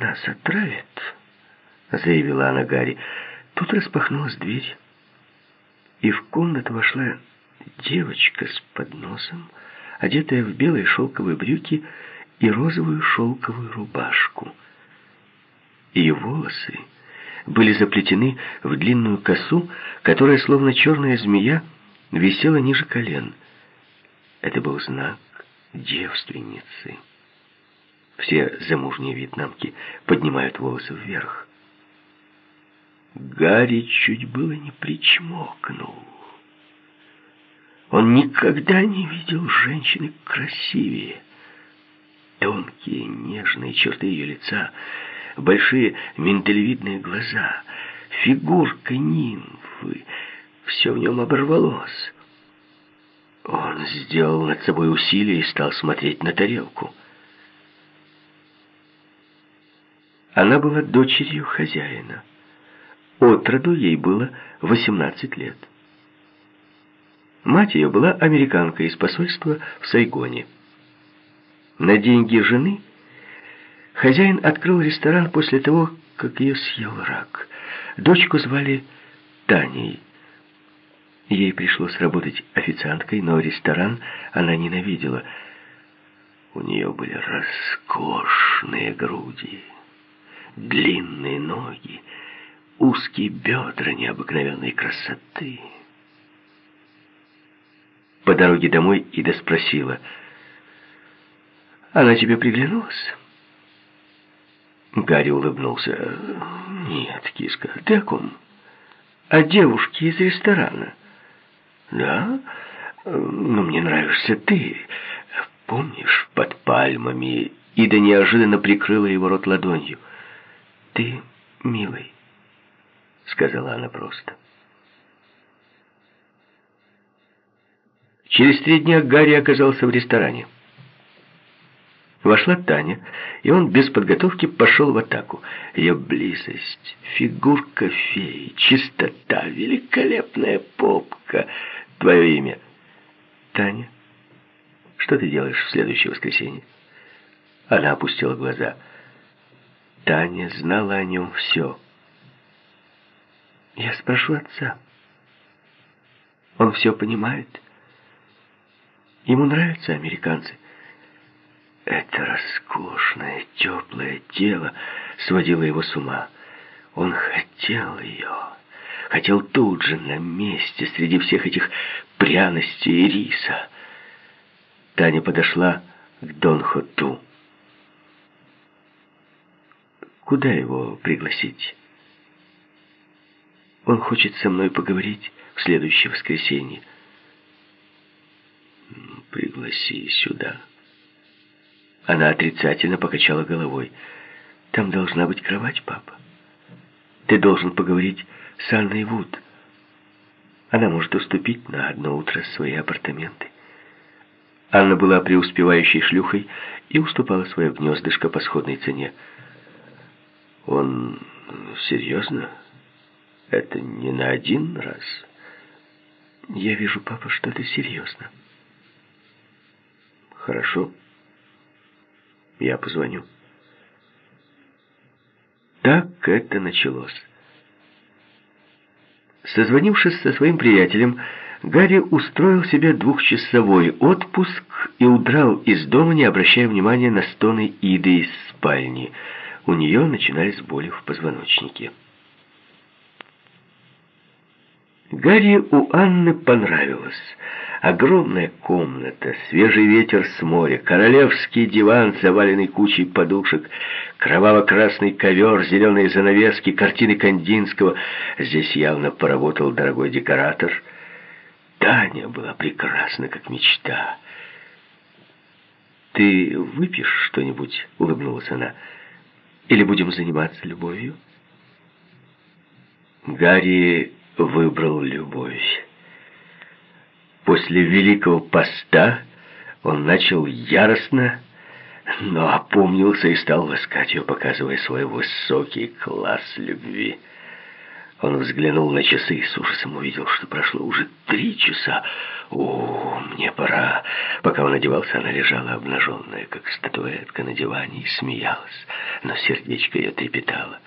нас отравят», — заявила она Гарри. Тут распахнулась дверь, и в комнату вошла девочка с подносом, одетая в белые шелковые брюки и розовую шелковую рубашку. Ее волосы были заплетены в длинную косу, которая, словно черная змея, висела ниже колен. Это был знак девственницы. Все замужние вьетнамки поднимают волосы вверх. Гарри чуть было не причмокнул. Он никогда не видел женщины красивее. Тонкие, нежные черты ее лица, большие миндалевидные глаза, фигурка нимфы. Все в нем оборвалось. Он сделал над собой усилие и стал смотреть на тарелку. Она была дочерью хозяина. От роду ей было 18 лет. Мать ее была американка из посольства в Сайгоне. На деньги жены хозяин открыл ресторан после того, как ее съел рак. Дочку звали Таней. Ей пришлось работать официанткой, но ресторан она ненавидела. У нее были роскошные груди, длинные ноги, узкие бедра необыкновенной красоты. По дороге домой Ида спросила, «Она тебе приглянулась?» Гарри улыбнулся. «Нет, киска, ты о ком?» «О девушке из ресторана». «Да? Но мне нравишься ты. Помнишь, под пальмами...» Ида неожиданно прикрыла его рот ладонью. «Ты милый» сказала она просто. Через три дня Гарри оказался в ресторане. Вошла Таня, и он без подготовки пошел в атаку. Ее близость, фигурка феи, чистота, великолепная попка. Твое имя? Таня. Что ты делаешь в следующее воскресенье? Она опустила глаза. Таня знала о нем все. Я спрошу отца. Он все понимает. Ему нравятся американцы. Это роскошное, теплое тело сводило его с ума. Он хотел ее. Хотел тут же, на месте, среди всех этих пряностей и риса. Таня подошла к Дон Куда его пригласить? Он хочет со мной поговорить в следующее воскресенье. Пригласи сюда. Она отрицательно покачала головой. Там должна быть кровать, папа. Ты должен поговорить с Анной Вуд. Она может уступить на одно утро свои апартаменты. Анна была преуспевающей шлюхой и уступала свое гнездышко по сходной цене. Он серьезно? Это не на один раз. Я вижу, папа, что ты серьезно. Хорошо. Я позвоню. Так это началось. Созвонившись со своим приятелем, Гарри устроил себе двухчасовой отпуск и удрал из дома, не обращая внимания на стоны Иды из спальни. У нее начинались боли в позвоночнике. Гарри у Анны понравилось. Огромная комната, свежий ветер с моря, королевский диван, заваленный кучей подушек, кроваво-красный ковер, зеленые занавески, картины Кандинского. Здесь явно поработал дорогой декоратор. Таня была прекрасна, как мечта. «Ты выпьешь что-нибудь?» — улыбнулась она. «Или будем заниматься любовью?» Гарри выбрал любовь. После Великого Поста он начал яростно, но опомнился и стал ласкать ее, показывая свой высокий класс любви. Он взглянул на часы и с ужасом увидел, что прошло уже три часа. «О, мне пора!» Пока он одевался, она лежала обнаженная, как статуэтка на диване, и смеялась, но сердечко ее трепетало.